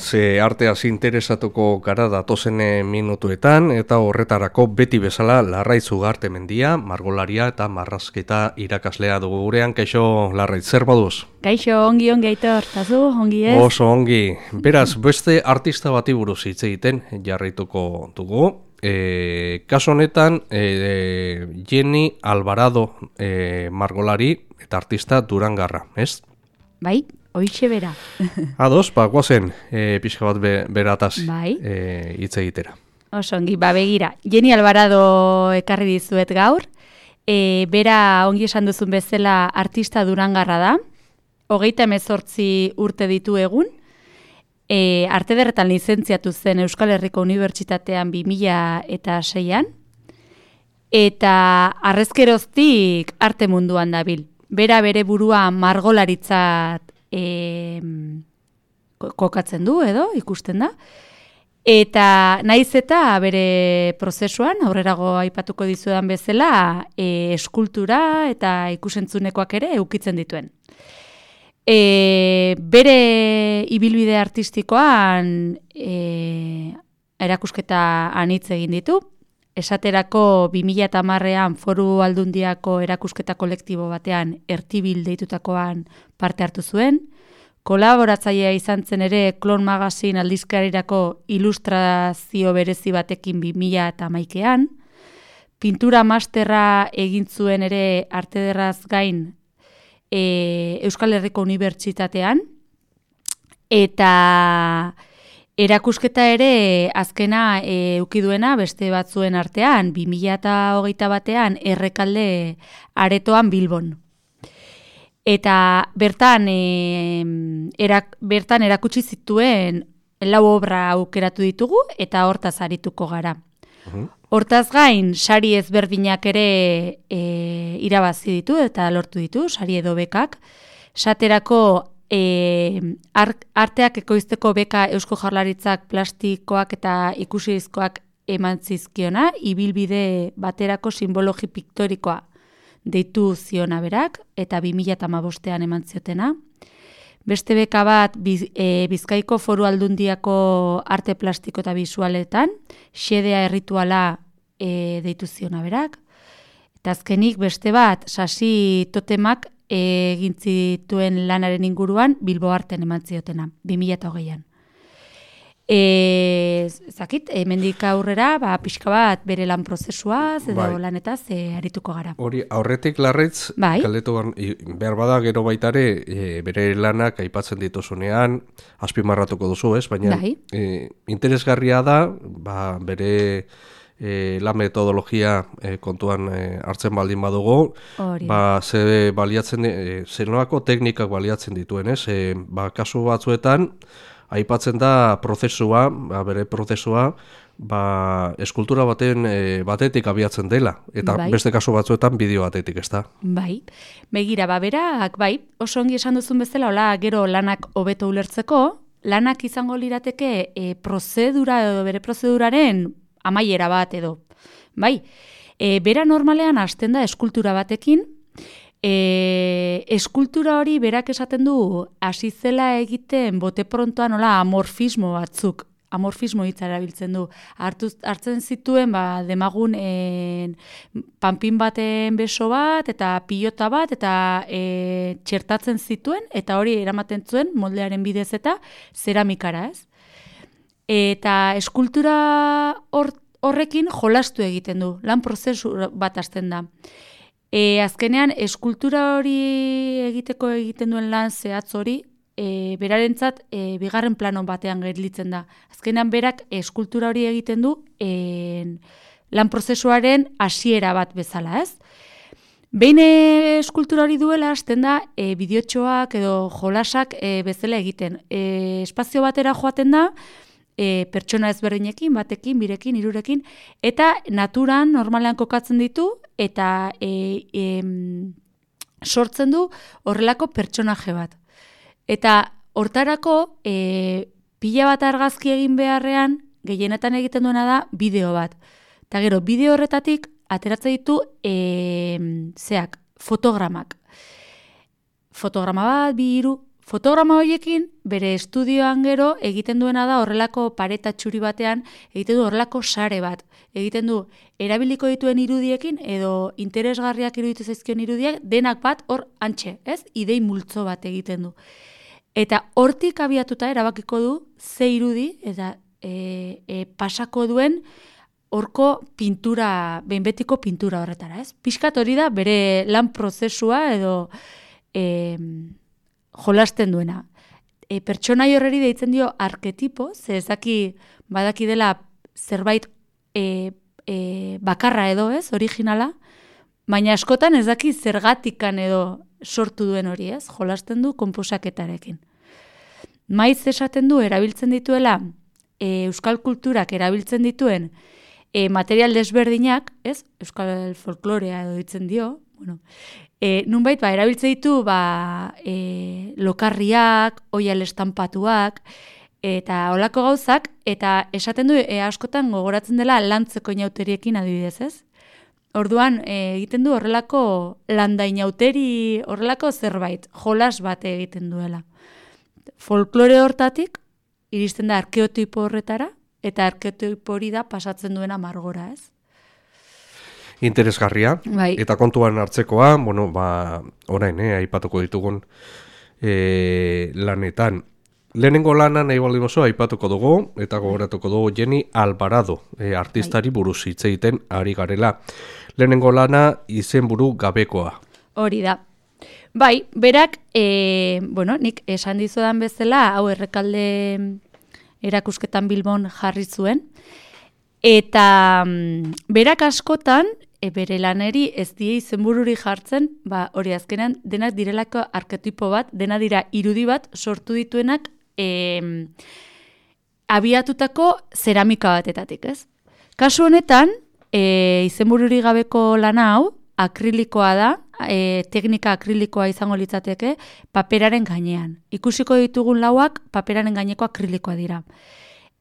ze arteaz interesatuko gara datozen minutuetan, eta horretarako beti bezala larraitz ugarte mendia, margolaria eta marrazketa irakaslea dugu gurean, kaixo larraitz, zer baduz? Kaixo, ongi ongi aitor, tazu, ongi ez? Oso ongi, beraz, beste artista bati buruz hitz egiten jarraituko dugu, e, kaso honetan, e, Jenny Alvarado e, margolari eta artista Durangarra, ez? Bai, Hoixe bera. Ados, ba, guazen, e, pixka bat be, berataz bai. e, hitz egitera. Oso, ongi, ba, begira. Jenny Alvarado ekarri dizuet gaur. E, bera, ongi esan duzun bezala, artista durangarra da. Hogeita emezortzi urte ditu egun. E, arte derretan lizentziatu zen Euskal Herriko Unibertsitatean 2000 eta seian. Eta arrezkeroztik arte munduan dabil. Bera bere burua margolaritzat e, kokatzen du edo ikusten da. Eta naiz eta bere prozesuan, aurrerago aipatuko dizudan bezala, e, eskultura eta ikusentzuneko ere eukitzen dituen. E, bere ibilbide artistikoan e, erakusketa anitz egin ditu. Esaterako 2008an foru aldundiako erakusketa kolektibo batean ertibil deitutakoan parte hartu zuen. Kolaboratzailea izan zen ere Klon Magazine aldizkarirako ilustrazio berezi batekin 2008an. Pintura masterra egin zuen ere artederraz gain e, Euskal Herriko Unibertsitatean. Eta... Erakusketa ere azkena e, ukiduena beste batzuen artean, 2008 batean errekalde aretoan Bilbon. Eta bertan, e, erak, bertan erakutsi zituen lau obra aukeratu ditugu eta hortaz arituko gara. Hortaz gain, sari ezberdinak ere e, irabazi ditu eta lortu ditu, sari edo bekak. Saterako e, arteak ekoizteko beka Eusko Jarlaritzak plastikoak eta ikusizkoak eman zizkiona, ibilbide baterako simbologi piktorikoa deitu ziona berak, eta 2008an eman ziotena. Beste beka bat e, Bizkaiko foru aldundiako arte plastiko eta bisualetan, xedea errituala e, deitu ziona berak. Eta azkenik beste bat, sasi totemak egin zituen lanaren inguruan Bilbo arten eman ziotena, 2008an. E, zakit, hemendik aurrera, ba, pixka bat bere lan prozesua, edo bai. lanetaz, e, arituko gara. Hori, aurretik larretz, bai. kaldetu behar bada gero baitare, e, bere lanak aipatzen dituzunean, azpimarratuko duzu, ez? Baina, bai. e, interesgarria da, ba, bere e, la metodologia e, kontuan e, hartzen baldin badugu, ba, ze baliatzen, e, teknikak baliatzen dituen, ez? E, ba, kasu batzuetan, aipatzen da prozesua, ba, bere prozesua, ba, eskultura baten e, batetik abiatzen dela, eta bai. beste kasu batzuetan bideo batetik, ez da? Bai, begira, ba, berak, bai, oso ongi esan duzun bezala, hola, gero lanak hobeto ulertzeko, lanak izango lirateke e, prozedura edo bere prozeduraren amaiera bat edo. Bai, e, bera normalean hasten da eskultura batekin, e, eskultura hori berak esaten du hasi zela egiten bote prontoan nola amorfismo batzuk, amorfismo hitza erabiltzen du. Hartu, hartzen zituen ba, demagun en, panpin baten beso bat eta pilota bat eta e, txertatzen zituen eta hori eramaten zuen moldearen bidez eta zeramikara ez. Eta eskultura horrekin jolastu egiten du, lan prozesu bat hasten da. E, azkenean, eskultura hori egiteko egiten duen lan zehatz hori, e, berarentzat e, bigarren plano batean gerlitzen da. Azkenean, berak eskultura hori egiten du e, lan prozesuaren hasiera bat bezala, ez? Behin eskultura hori duela, hasten da, e, bideotxoak edo jolasak e, bezala egiten. E, espazio batera joaten da, e, pertsona ezberdinekin, batekin, birekin, irurekin, eta naturan normalean kokatzen ditu, eta e, e, sortzen du horrelako pertsonaje bat. Eta hortarako, e, pila bat argazki egin beharrean, gehienetan egiten duena da, bideo bat. Eta gero, bideo horretatik, ateratzen ditu, e, zeak, fotogramak. Fotograma bat, bi iru, fotograma horiekin, bere estudioan gero, egiten duena da horrelako pareta txuri batean, egiten du horrelako sare bat. Egiten du, erabiliko dituen irudiekin, edo interesgarriak iruditu zaizkion irudiak, denak bat hor antxe, ez? Idei multzo bat egiten du. Eta hortik abiatuta erabakiko du, ze irudi, eta e, e, pasako duen, horko pintura, behinbetiko pintura horretara, ez? Piskat hori da, bere lan prozesua, edo... E, jolasten duena. E, pertsonai horreri deitzen dio arketipo, ze ezaki badaki dela zerbait e, e, bakarra edo ez, originala, baina askotan ez daki zergatikan edo sortu duen hori ez, jolasten du komposaketarekin. Maiz esaten du erabiltzen dituela e, euskal kulturak erabiltzen dituen e, material desberdinak, ez, euskal folklorea edo ditzen dio, bueno, E, nunbait, ba, erabiltze ditu, ba, e, lokarriak, oial estampatuak, eta olako gauzak, eta esaten du, e, askotan gogoratzen dela lantzeko inauteriekin adibidez, ez? Orduan, e, egiten du horrelako landa inauteri, horrelako zerbait, jolas bat egiten duela. Folklore hortatik, iristen da arkeotipo horretara, eta arkeotipo hori da pasatzen duena margora, ez? Interesgarria. Bai. Eta kontuan hartzekoa, bueno, ba, orain, eh, aipatuko ditugun e, lanetan. Lehenengo lana nahi baldin oso aipatuko dugu, eta gogoratuko dugu Jenny Alvarado, e, artistari bai. buruz hitz egiten ari garela. Lehenengo lana izen buru gabekoa. Hori da. Bai, berak, e, bueno, nik esan dizudan bezala, hau errekalde erakusketan Bilbon jarri zuen, Eta mm, berak askotan e, bere laneri ez die izenbururi jartzen, ba, hori azkenan denak direlako arketipo bat, dena dira irudi bat sortu dituenak e, abiatutako zeramika batetatik, ez? Kasu honetan, e, izenbururi gabeko lana hau, akrilikoa da, e, teknika akrilikoa izango litzateke, paperaren gainean. Ikusiko ditugun lauak, paperaren gaineko akrilikoa dira.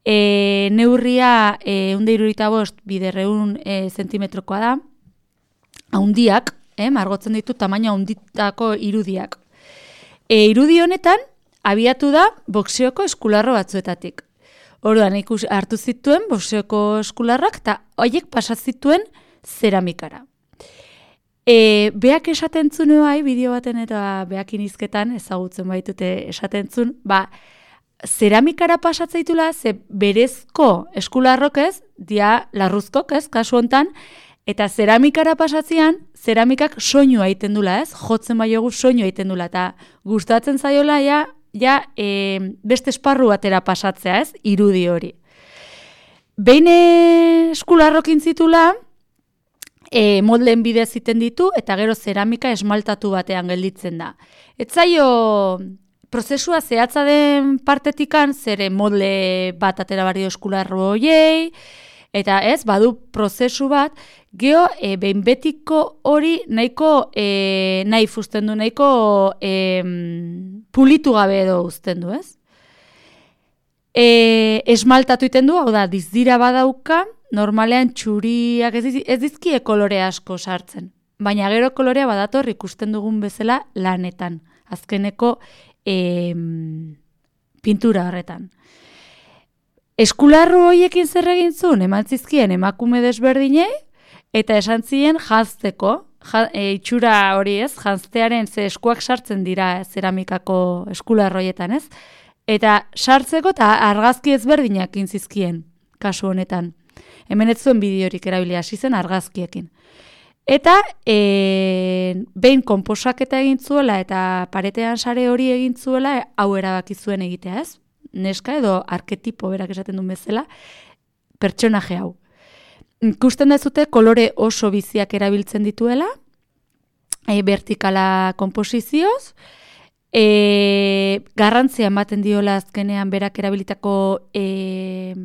E, neurria e, unde irurita bost biderreun e, zentimetrokoa da, haundiak, eh, margotzen ditu tamaina haunditako irudiak. E, irudi honetan, abiatu da boxeoko eskularro batzuetatik. Orduan ikus hartu zituen boxeoko eskularrak eta horiek pasazituen zeramikara. E, beak esaten zuen bai, bideo baten eta beak inizketan ezagutzen baitute esaten zuen, ba, zeramikara pasatzeitula, ze berezko eskularrok ez, dia larruzkok ez, kasu hontan, eta zeramikara pasatzean, zeramikak soinu egiten dula ez, jotzen bai egu soinu egiten dula, eta gustatzen zaiola ja, ja e, beste esparru batera pasatzea ez, irudi hori. Behin eskularrokin zitula, e, moldeen bidez ziten ditu, eta gero zeramika esmaltatu batean gelditzen da. Etzaio prozesua zehatza den partetikan, zere modle bat atera barrio eskularro hoiei, eta ez, badu prozesu bat, geho, e, behin betiko hori nahiko e, nahi fusten du, nahiko e, pulitu gabe edo uzten du, ez? E, esmaltatu iten du, hau da, dizdira badauka, normalean txuriak ez, ez dizkie kolore asko sartzen. Baina gero kolorea badator ikusten dugun bezala lanetan. Azkeneko e, pintura horretan. Eskularru hoiekin zer egin zuen, eman zizkien emakume desberdinei, eta esan ziren jazteko, ja, e, itxura hori ez, jaztearen ze eskuak sartzen dira zeramikako eskularroietan ez, eta sartzeko eta argazki ezberdinak intzizkien, kasu honetan. Hemen ez zuen bideorik erabilia hasi zen argazkiekin. Eta e, behin konposaketa egin zuela eta paretean sare hori egin zuela hau erabaki zuen egitea, ez? Neska edo arketipo berak esaten duen bezala pertsonaje hau. Ikusten dezute kolore oso biziak erabiltzen dituela, e, vertikala komposizioz, e, garrantzia ematen diola azkenean berak erabilitako e,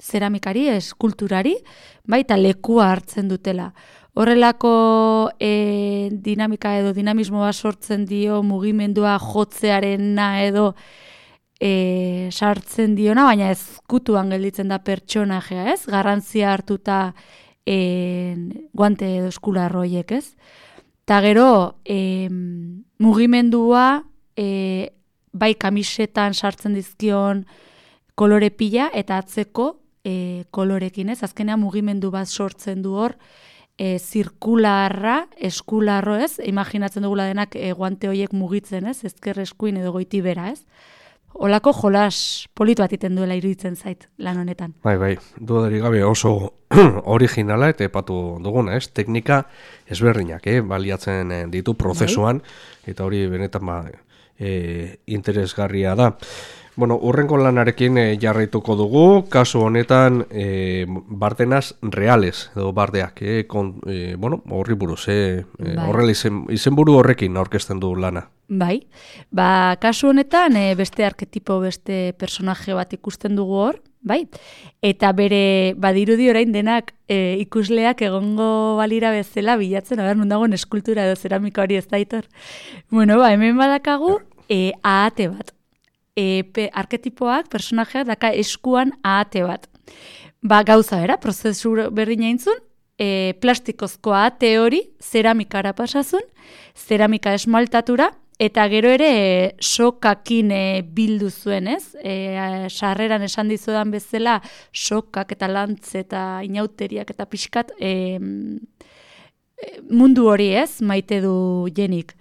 zeramikari, eskulturari, baita lekua hartzen dutela horrelako e, dinamika edo dinamismoa sortzen dio mugimendua jotzearena edo e, sartzen diona, baina ezkutuan gelditzen da pertsonajea, ez? Garrantzia hartuta e, guante edo eskularroiek, ez? Ta gero, e, mugimendua e, bai kamisetan sartzen dizkion kolore pila eta atzeko e, kolorekin, ez? Azkenean mugimendu bat sortzen du hor, e, zirkularra, eskularro, ez? Imaginatzen dugula denak e, guante horiek mugitzen, ez? Ezker eskuin edo goiti bera, ez? Olako jolas politu bat iten duela iruditzen zait lan honetan. Bai, bai, dudarik gabe oso originala eta epatu duguna, ez? Teknika ezberdinak, eh? baliatzen eh, ditu prozesuan, bai. eta hori benetan ba, e, interesgarria da. Bueno, urrenko lanarekin e, jarraituko dugu, kasu honetan e, bardenaz reales, edo bardeak, e, kon, e, bueno, horri buruz, e, bai. horrela izen, izenburu horrekin aurkezten du lana. Bai, ba, kasu honetan e, beste arketipo, beste personaje bat ikusten dugu hor, bai, eta bere badirudi orain denak e, ikusleak egongo balira bezala bilatzen, aber, nundagoen eskultura edo zeramika hori ez daitor. Bueno, ba, hemen badakagu, e, ahate bat e, pe, arketipoak, personajeak, daka eskuan ahate bat. Ba, gauza era, prozesu berdin aintzun, e, plastikozko ahate hori, zeramikara pasazun, zeramika esmaltatura, eta gero ere e, sokakin e, bildu zuen, ez? E, sarreran esan dizudan bezala, sokak eta lantz eta inauteriak eta pixkat e, mundu hori, ez? Maite du jenik.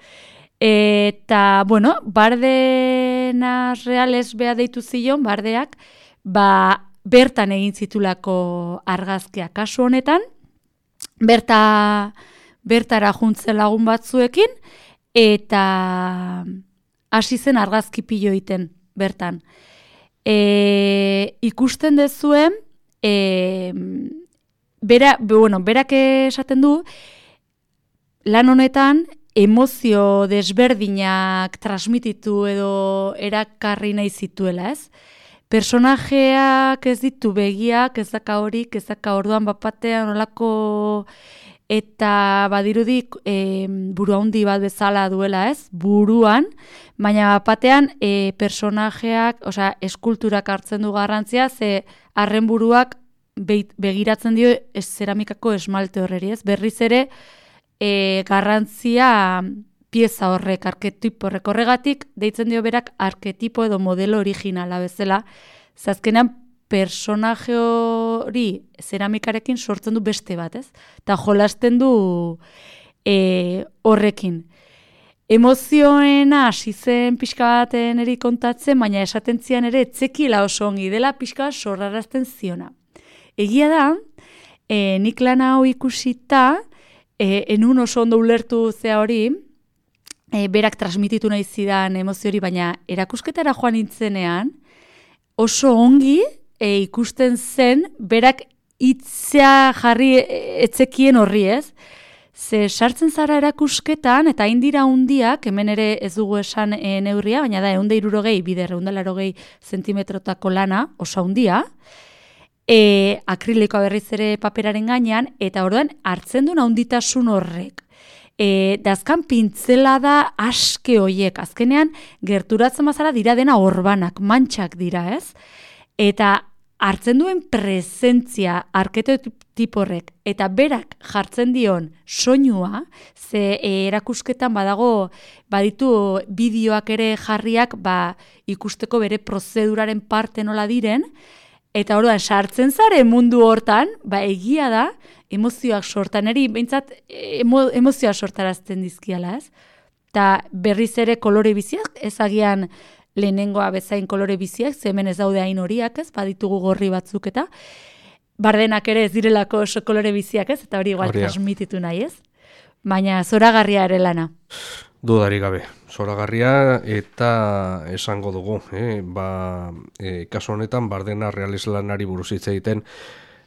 Eta, bueno, bardenas reales beha deitu zion, bardeak, ba, bertan egin zitulako argazkia kasu honetan, berta, bertara juntzen lagun batzuekin, eta hasi zen argazki pilo iten bertan. E, ikusten dezuen, e, bera, bueno, berak esaten du, lan honetan, emozio desberdinak transmititu edo erakarri nahi zituela, ez? Personajeak ez ditu begiak, ez daka horik, ez daka orduan bapatean olako eta badirudik e, buru handi bat bezala duela, ez? Buruan, baina bapatean e, personajeak, osea, eskulturak hartzen du garrantzia, ze harren buruak begiratzen dio ez zeramikako esmalte horreri, ez? Berriz ere, e, garrantzia pieza horrek, arketipo horrek horregatik, deitzen dio berak arketipo edo modelo originala bezala, zazkenean personaje hori zeramikarekin sortzen du beste bat, ez? Eta jolasten du e, horrekin. Emozioena hasi zen pixka baten eri kontatzen, baina esaten zian ere etzekila oso ongi dela pixka sorrarazten ziona. Egia da, e, nik lan hau ikusita, e, enun oso ondo ulertu zea hori, e, berak transmititu nahi zidan emozio hori, baina erakusketara joan nintzenean, oso ongi e, ikusten zen, berak itzea jarri etzekien horri ez, Ze sartzen zara erakusketan, eta indira hundiak, hemen ere ez dugu esan e, neurria, baina da, eunde irurogei, bider, eundela erogei zentimetrotako lana, oso hundia, e, akrilikoa berriz ere paperaren gainean, eta orduan hartzen du naunditasun horrek. E, dazkan pintzela da aske hoiek, azkenean gerturatzen bazara dira dena orbanak, mantxak dira ez, eta hartzen duen presentzia arketotiporrek eta berak jartzen dion soinua, ze e, erakusketan badago baditu bideoak ere jarriak ba, ikusteko bere prozeduraren parte nola diren, Eta orduan sartzen zare mundu hortan, ba egia da, emozioak sortan eri, behintzat emo, emozioak sortarazten dizkiala, ez? Ta berriz ere kolore biziak, ezagian lehenengoa bezain kolore biziak, hemen ez daude hain horiak, ez? Baditugu gorri batzuk eta bardenak ere ez direlako oso kolore biziak, ez? Eta hori igual transmititu nahi, ez? Baina zoragarria ere lana. Dudari gabe, zoragarria eta esango dugu, eh? ba, e, kasu honetan bardena realislanari buruz hitz egiten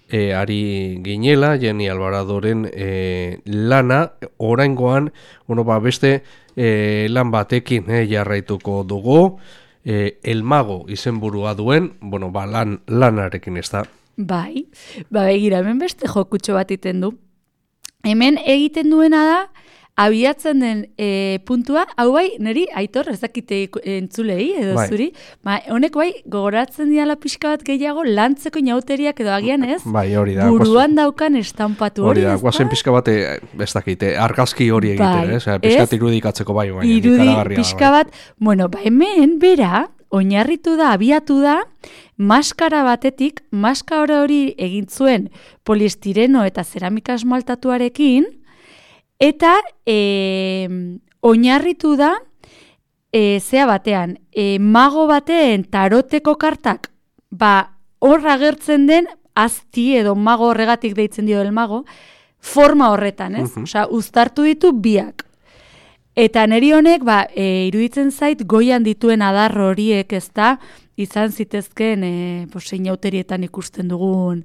e, ari ginela, Jenny Alvaradoren e, lana, oraingoan, bueno, ba, beste e, lan batekin e, jarraituko dugu, e, elmago izenburua duen, bueno, ba, lan, lanarekin ez da. Bai, ba, egira, hemen beste jokutxo bat iten du. Hemen egiten duena da, abiatzen den e, puntua, hau bai, niri, aitor, ez dakite entzulei, edo bai. zuri, ba, honek bai, gogoratzen diala pixka bat gehiago, lantzeko inauteriak edo agian ez, bai, hori da, buruan guaz, daukan estampatu hori, hori da, guazen pixka bat, ez dakite, argazki hori egiten, bai, ez, pixka irudikatzeko bai, bai, irudi, pixka bai. bat, bueno, ba, hemen, bera, oinarritu da, abiatu da, maskara batetik, maskara hori egin zuen poliestireno eta zeramika esmaltatuarekin, eta e, oinarritu da, e, zea batean, e, mago baten taroteko kartak, ba, horra gertzen den, azti edo mago horregatik deitzen dio el mago, forma horretan, ez? Uh Osea, uztartu ditu biak. Eta neri honek, ba, e, iruditzen zait, goian dituen adar horiek, ez da, izan zitezken, e, posein auterietan ikusten dugun,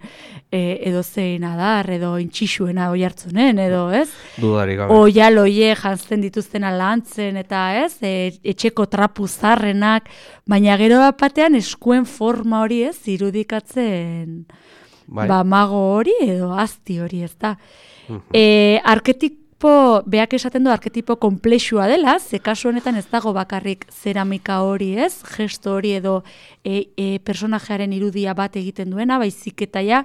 e, edo zein adar, edo intxixuena oi hartzunen, edo, ez? Dudarik gabe. Oia loie jantzen dituzten alantzen, eta, ez? E, etxeko trapu zarrenak, baina gero batean eskuen forma hori, ez? Irudikatzen, bai. ba, mago hori, edo azti hori, ez da? Uh arketik arketipo, beak esaten du arketipo komplexua dela, ze kasu honetan ez dago bakarrik zeramika hori ez, gesto hori edo e, e, personajearen irudia bat egiten duena, baizik eta ja,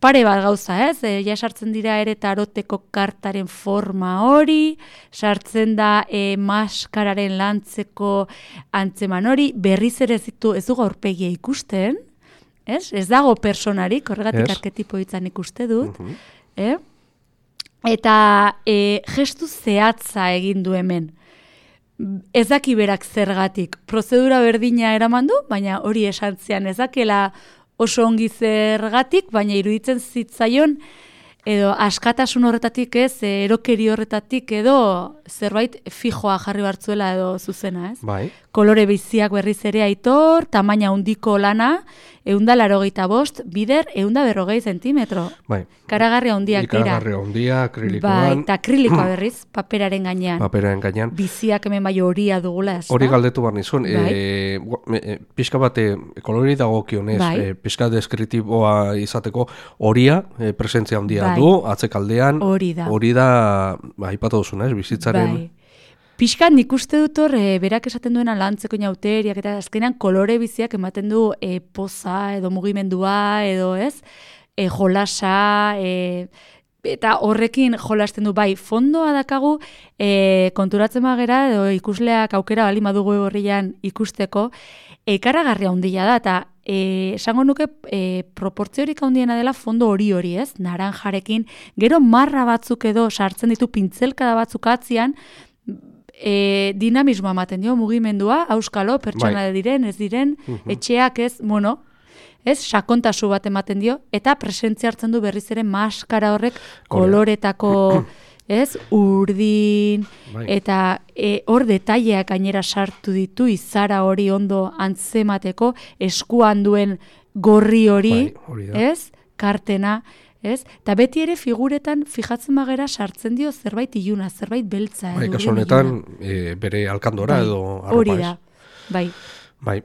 pare bat gauza ez, e, ja sartzen dira ere taroteko kartaren forma hori, sartzen da e, maskararen lantzeko antzeman hori, berriz ere zitu ez dugu aurpegia ikusten, ez, ez dago personarik, horregatik arketipo izan ikuste dut, uh eh? Eta e, gestu zehatza egin du hemen. Ez daki berak zergatik. Prozedura berdina eraman du, baina hori esan zean ez dakela oso ongi zergatik, baina iruditzen zitzaion edo askatasun horretatik ez, erokeri horretatik edo zerbait fijoa jarri bartzuela edo zuzena ez. Bai. Kolore biziak berriz ere aitor, tamaina hundiko lana, eunda laro bost, bider eunda berrogei zentimetro. Bai. Karagarri handiak dira. Karagarri handia, akrilikoan. Bai, eta akrilikoa berriz, paperaren gainean. Paperaren gainean. Biziak hemen bai horia dugula ez Hori galdetu bar nizun, bai. e, pixka bate, kolori dago kionez, bai. e, pixka deskritiboa izateko, horia, e, presentzia handia bai. du, atzekaldean. Hori da. Hori da, ba, ipatu duzuna, ez, bizitzaren. Bai. Piskan nik uste dut hor, e, berak esaten duena lantzeko inauteriak, eta azkenean kolore biziak ematen du e, poza edo mugimendua edo ez, e, jolasa, e, eta horrekin jolasten du. Bai fondoa dakagu e, konturatzen magera edo ikusleak aukera bali madugu horrian ikusteko, ekaragarria handia da, eta esango nuke e, proportziorik handiena dela fondo hori hori ez, naranjarekin, gero marra batzuk edo sartzen ditu pintzelkada batzuk atzian, e, dinamismoa ematen dio mugimendua, auskalo, pertsona bai. diren, ez diren, etxeak ez, bueno, ez, sakontasu bat ematen dio, eta presentzia hartzen du berriz ere maskara horrek koloretako, ez, urdin, bai. eta e, hor detaileak gainera sartu ditu, izara hori ondo antzemateko, eskuan duen gorri hori, bai, ez, kartena, ez? Ta beti ere figuretan fijatzen magera sartzen dio zerbait iluna, zerbait beltza. Bai, kaso honetan e, bere alkandora bai, edo arropa Hori da, bai. Bai.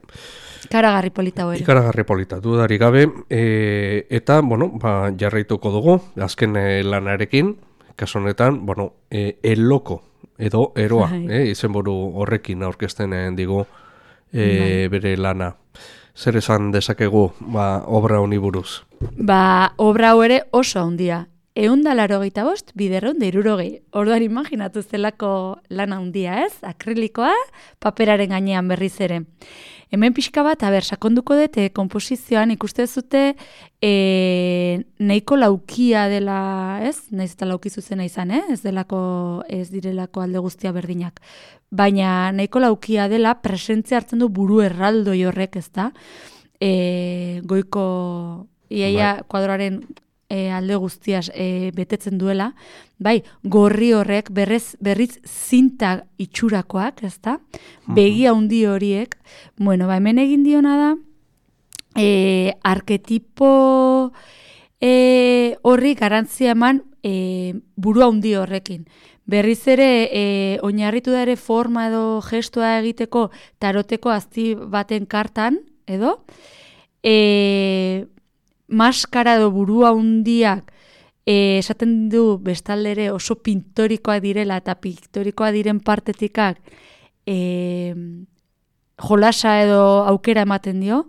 Ikaragarri polita hori. Ikaragarri polita, dudari gabe. E, eta, bueno, ba, jarraituko dugu, azken e, lanarekin, kaso honetan, bueno, e, el loko, edo eroa, bai. eh, izenburu horrekin aurkezten digu e, bai. bere lana zer esan dezakegu ba, obra honi buruz? Ba, obra hau ere oso handia. Egun da laro bost, biderron da irurogei. Orduan imaginatu zelako lan handia ez, akrilikoa, paperaren gainean berriz ere. Hemen pixka bat, aber, sakonduko dute, komposizioan ikuste zute e, nahiko laukia dela, ez? Naiz eta lauki zuzena izan, eh? ez delako, ez direlako alde guztia berdinak. Baina nahiko laukia dela, presentzia hartzen du buru erraldo horrek, ez da? E, goiko, iaia bai. kuadroaren e, alde guztiaz e, betetzen duela, bai, gorri horrek berrez, berriz zinta itxurakoak, ez da? Begi handi horiek, bueno, ba, hemen egin diona da, e, arketipo e, horri garantzia eman e, buru handi horrekin. Berriz ere, e, oinarritu da ere forma edo gestua egiteko taroteko azti baten kartan, edo, e, maskara edo burua hundiak e, esaten du bestaldere oso pintorikoa direla eta pintorikoa diren partetikak e, jolasa edo aukera ematen dio,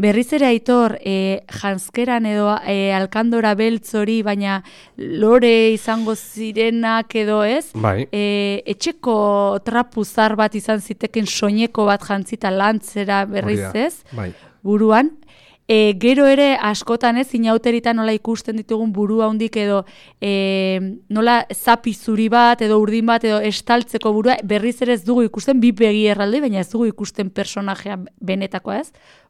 Berriz ere aitor, e, janskeran edo e, alkandora beltz hori, baina lore izango zirenak edo ez, bai. e, etxeko trapuzar bat izan ziteken soineko bat jantzita lantzera berriz ez, bai. buruan, E, gero ere askotan ez, inauteritan nola ikusten ditugun burua hundik edo e, nola zapi zuri bat edo urdin bat edo estaltzeko burua, berriz ere ez dugu ikusten bi begi erralde, baina ez dugu ikusten personajea benetakoa ez,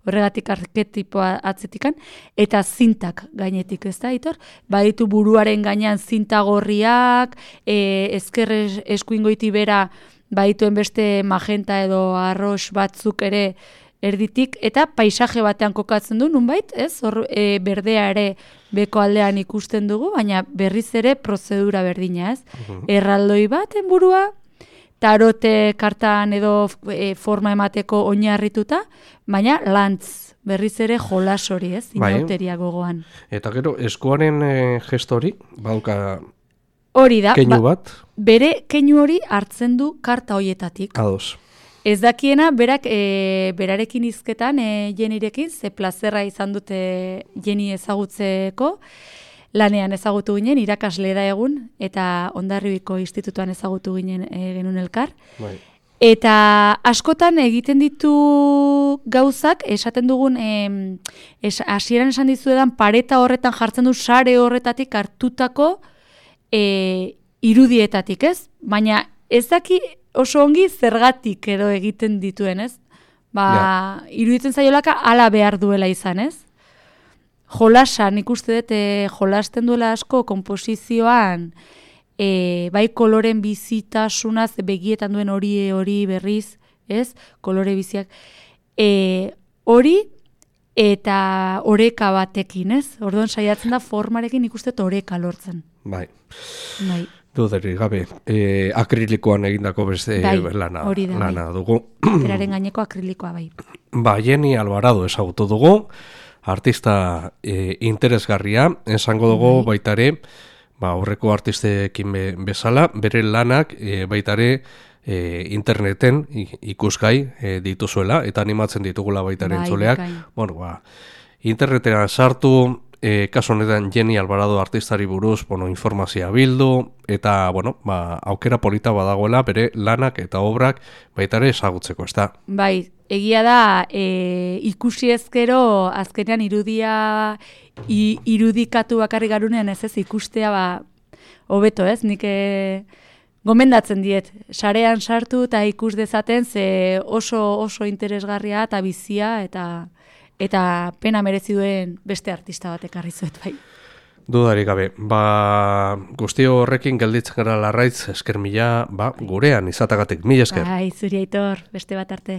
horregatik arketipoa atzetikan, eta zintak gainetik ez da, itor? Baditu buruaren gainean zinta gorriak, e, ezker eskuingoiti bera, badituen beste magenta edo arroz batzuk ere, erditik eta paisaje batean kokatzen du nunbait, ez? Hor e, berdea ere beko aldean ikusten dugu, baina berriz ere prozedura berdina, ez? Uh Erraldoi baten burua tarote kartan edo e, forma emateko oinarrituta, baina lantz berriz ere jolas hori, ez? Bai. Inauteria gogoan. Eta gero eskuaren e, gestori, bauka Hori da, keinu ba, bere keinu hori hartzen du karta hoietatik. Ados. Ez dakiena, berak, e, berarekin izketan, e, jenirekin, ze plazerra izan dute jeni ezagutzeko, lanean ezagutu ginen, irakasle da egun, eta ondarribiko institutuan ezagutu ginen e, genuen elkar. Bai. Eta askotan egiten ditu gauzak, esaten dugun, hasieran esan dizuedan, pareta horretan jartzen du sare horretatik hartutako e, irudietatik, ez? Baina ez daki oso ongi zergatik edo egiten dituen, ez? Ba, ja. iruditzen zaiolaka ala behar duela izan, ez? Jolasan, ikuste dut, e, jolasten duela asko komposizioan, e, bai koloren bizitasunaz begietan duen hori hori berriz, ez? Kolore biziak. E, hori eta oreka batekin, ez? Orduan saiatzen da formarekin ikuste oreka lortzen. Bai. Bai. Duderi, gabe, e, akrilikoan egindako beste bai, lana, lana bai. dugu. Beraren gaineko akrilikoa bai. Ba, Jenny Alvarado ezagutu dugu, artista e, interesgarria, esango dugu bai. baitare, ba, horreko artistekin be, bezala, bere lanak e, baitare e, interneten ikusgai e, dituzuela, eta animatzen ditugula baitare bai, Bueno, ba, internetean sartu, e, kaso honetan Jenny Alvarado artistari buruz bueno, informazioa bildu, eta bueno, ba, aukera polita badagoela bere lanak eta obrak baitare ezagutzeko, ez da? Bai, egia da, e, ikusi ezkero azkenean irudia irudikatu bakarri garunean ez ez ikustea ba, hobeto ez, nik e, gomendatzen diet, sarean sartu eta ikus dezaten ze oso oso interesgarria eta bizia eta eta pena merezi duen beste artista bat ekarri zuet bai. Dudarik gabe, ba, guzti horrekin gelditzen gara larraitz, esker mila, ba, gurean izatagatik, mila esker. Bai, zuri aitor, beste bat arte.